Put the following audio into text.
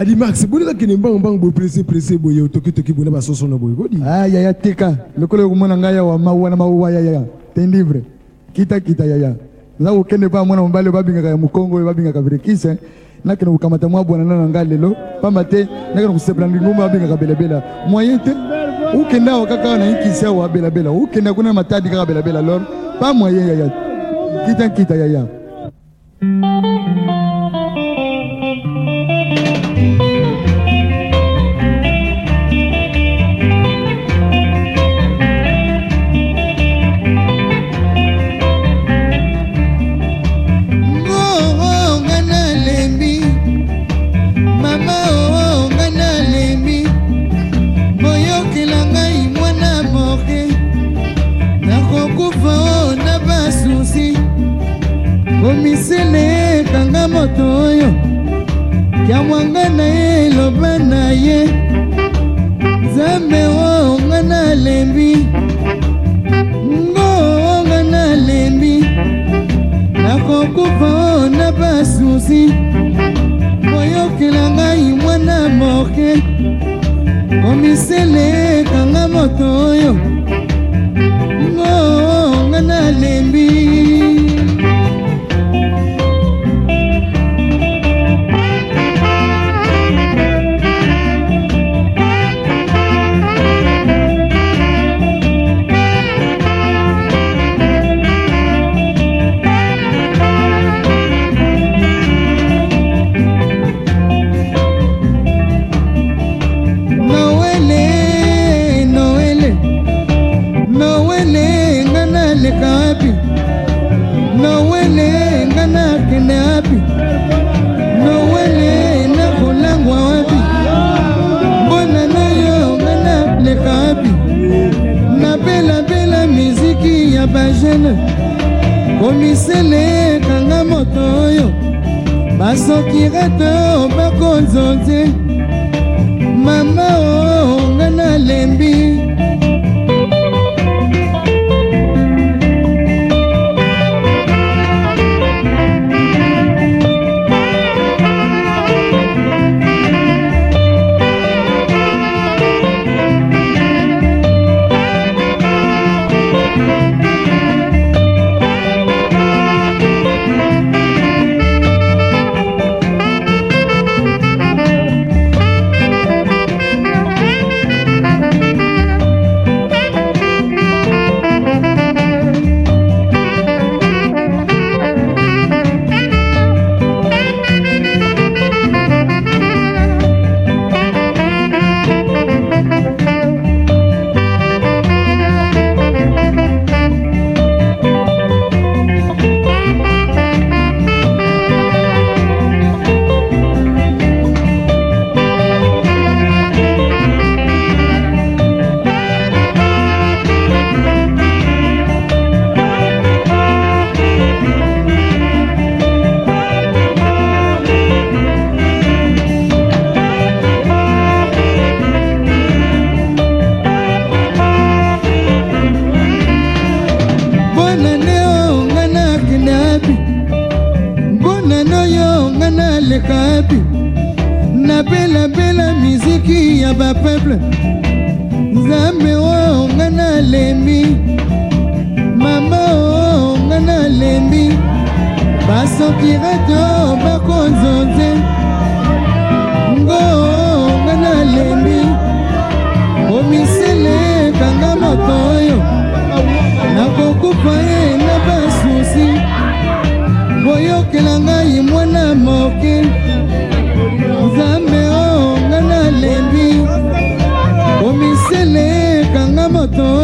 adi max boni kakende mbangombango boye prese prese boye otokitoki boye na basoso na boye kodi ayaya ah, teka lokola okomona ngai awa mawana mawowa yaya te livre kita kita yaya oza kokende mpa mwana mobali oyo babingaka ya mokongo oyo babingaka vrekise eh. nakende kokamata mwa bwanana na ngai lelo pamba te nakende kosepela ndingomo babengaka belabela moyen te okende awa kaka na yikisi awa belabela okende kuna matadi kaka belabela lor pa moyen yaya kita nkita yaya komisene kanga moto oyo kyamwanga na ye eloba na ye nzambe o nga nalembi ngo nga nalembi nakokufa o na basusi koyokela ngai mwana moke komisele kanga moto oyo bagene komisele ekanga moto oyo basokirete o bakonzonze mama o nga nalembi eleka wapi nabelabela miziki ya bapeple nzambe oyo nga nalembi mama oyo nga nalembi basokirete oyo bakonzonze ngo oyo nga nalembi omisele kanga moto oyo nakokufa ye na basusi boyokelanga rodou